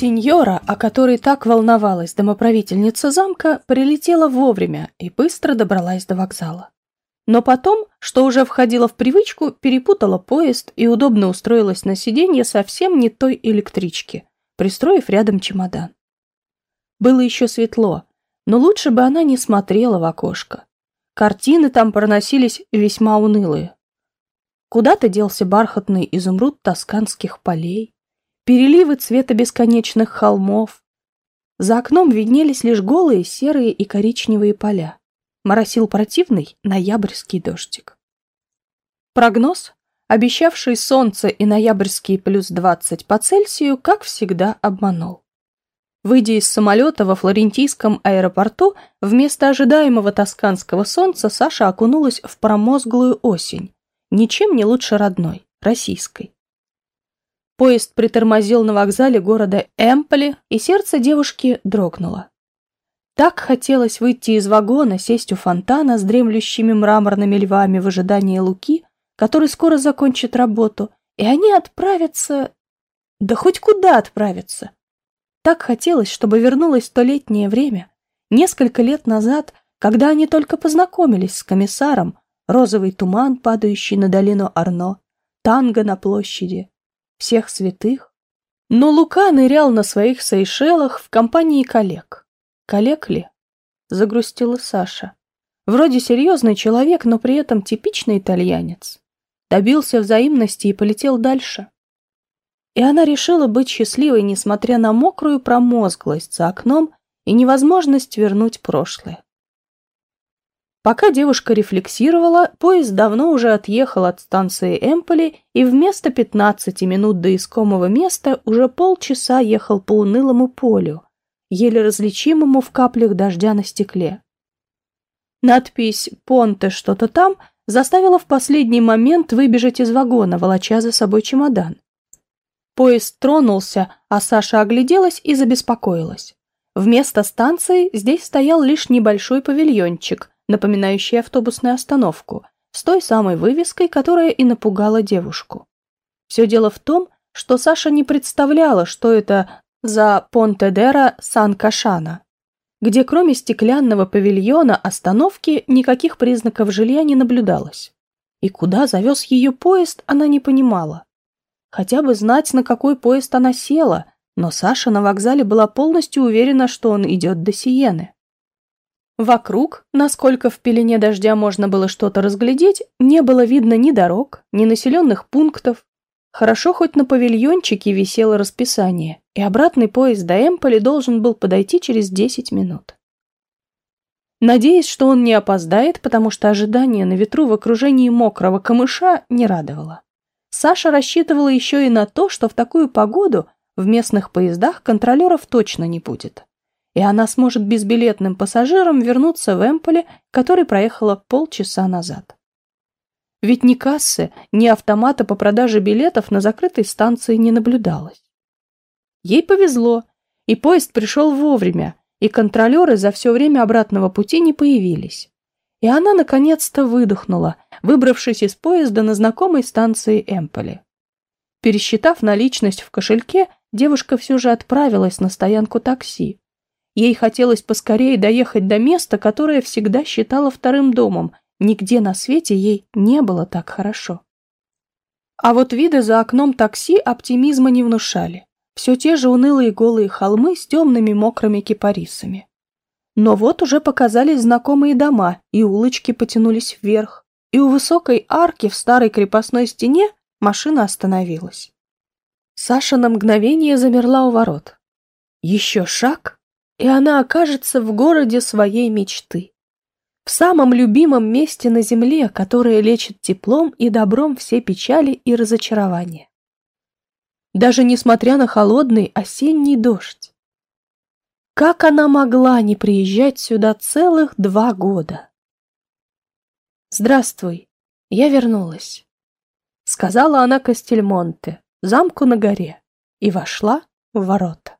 Сеньора, о которой так волновалась домоправительница замка, прилетела вовремя и быстро добралась до вокзала. Но потом, что уже входило в привычку, перепутала поезд и удобно устроилась на сиденье совсем не той электрички, пристроив рядом чемодан. Было еще светло, но лучше бы она не смотрела в окошко. Картины там проносились весьма унылые. Куда-то делся бархатный изумруд тосканских полей, переливы цвета бесконечных холмов. За окном виднелись лишь голые серые и коричневые поля моросил противный ноябрьский дождик. Прогноз, обещавший солнце и ноябрьские плюс 20 по Цельсию, как всегда обманул. Выйдя из самолета во флорентийском аэропорту, вместо ожидаемого тосканского солнца Саша окунулась в промозглую осень, ничем не лучше родной, российской. Поезд притормозил на вокзале города Эмполи, и сердце девушки дрогнуло. Так хотелось выйти из вагона, сесть у фонтана с дремлющими мраморными львами в ожидании Луки, который скоро закончит работу, и они отправятся... Да хоть куда отправятся. Так хотелось, чтобы вернулось столетнее время, несколько лет назад, когда они только познакомились с комиссаром, розовый туман, падающий на долину Арно, танго на площади, всех святых. Но Лука нырял на своих Сейшелах в компании коллег. Коллег ли? Загрустила Саша. Вроде серьезный человек, но при этом типичный итальянец. Добился взаимности и полетел дальше. И она решила быть счастливой, несмотря на мокрую промозглость за окном и невозможность вернуть прошлое. Пока девушка рефлексировала, поезд давно уже отъехал от станции Эмполи и вместо 15 минут до искомого места уже полчаса ехал по унылому полю, еле различимому в каплях дождя на стекле. Надпись «Понте что-то там» заставила в последний момент выбежать из вагона, волоча за собой чемодан. Поезд тронулся, а Саша огляделась и забеспокоилась. Вместо станции здесь стоял лишь небольшой павильончик, напоминающий автобусную остановку, с той самой вывеской, которая и напугала девушку. Все дело в том, что Саша не представляла, что это за Понтедера Сан-Кашана, где кроме стеклянного павильона остановки никаких признаков жилья не наблюдалось. И куда завез ее поезд, она не понимала. Хотя бы знать, на какой поезд она села, но Саша на вокзале была полностью уверена, что он идет до Сиены. Вокруг, насколько в пелене дождя можно было что-то разглядеть, не было видно ни дорог, ни населенных пунктов, Хорошо, хоть на павильончике висело расписание, и обратный поезд до Эмполи должен был подойти через 10 минут. Надеясь, что он не опоздает, потому что ожидание на ветру в окружении мокрого камыша не радовало. Саша рассчитывала еще и на то, что в такую погоду в местных поездах контролеров точно не будет. И она сможет безбилетным пассажирам вернуться в Эмполи, который проехала полчаса назад. Ведь ни кассы, ни автомата по продаже билетов на закрытой станции не наблюдалось. Ей повезло, и поезд пришел вовремя, и контролеры за все время обратного пути не появились. И она наконец-то выдохнула, выбравшись из поезда на знакомой станции Эмполи. Пересчитав наличность в кошельке, девушка все же отправилась на стоянку такси. Ей хотелось поскорее доехать до места, которое всегда считала вторым домом, Нигде на свете ей не было так хорошо. А вот виды за окном такси оптимизма не внушали. Все те же унылые голые холмы с темными мокрыми кипарисами. Но вот уже показались знакомые дома, и улочки потянулись вверх, и у высокой арки в старой крепостной стене машина остановилась. Саша на мгновение замерла у ворот. Еще шаг, и она окажется в городе своей мечты в самом любимом месте на земле, которое лечит теплом и добром все печали и разочарования. Даже несмотря на холодный осенний дождь. Как она могла не приезжать сюда целых два года? «Здравствуй, я вернулась», — сказала она Кастельмонте, замку на горе, и вошла в ворота.